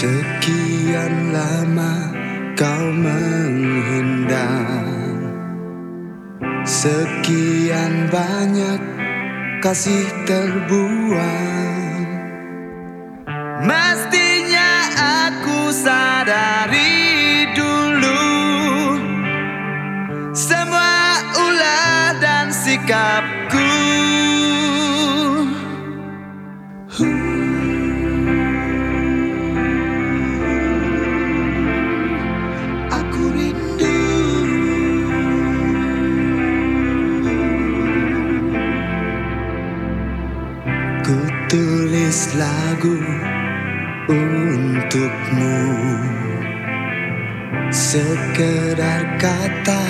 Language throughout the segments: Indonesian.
Sekian lama kau menghindar. Sekian banyak kasih terbuang. Mestinya aku sadari dulu Semua ulah dan sikap Tulis lagu untukmu. Sekedar kata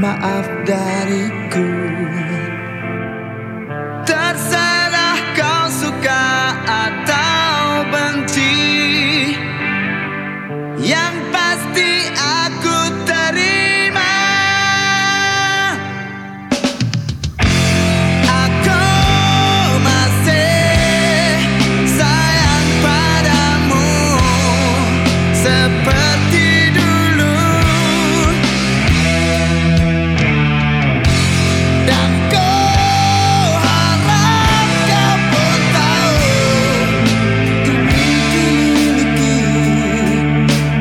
maaf dariku.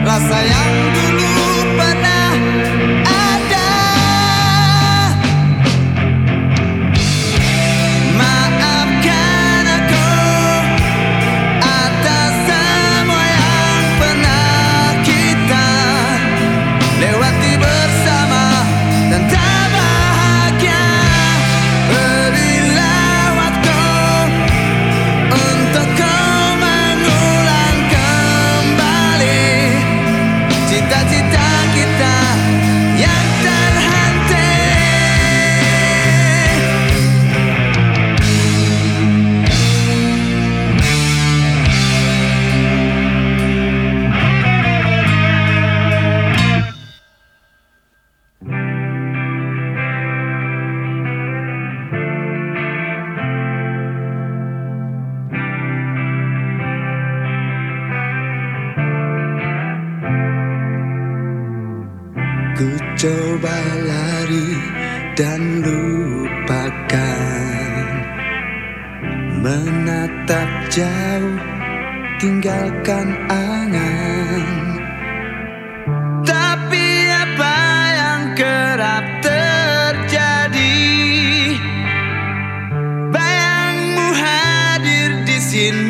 rasa yang dulu pernah coba lari dan lupakan. Menatap jauh tinggalkan angan. Tapi apa yang kerap terjadi? Bayangmu hadir di sini.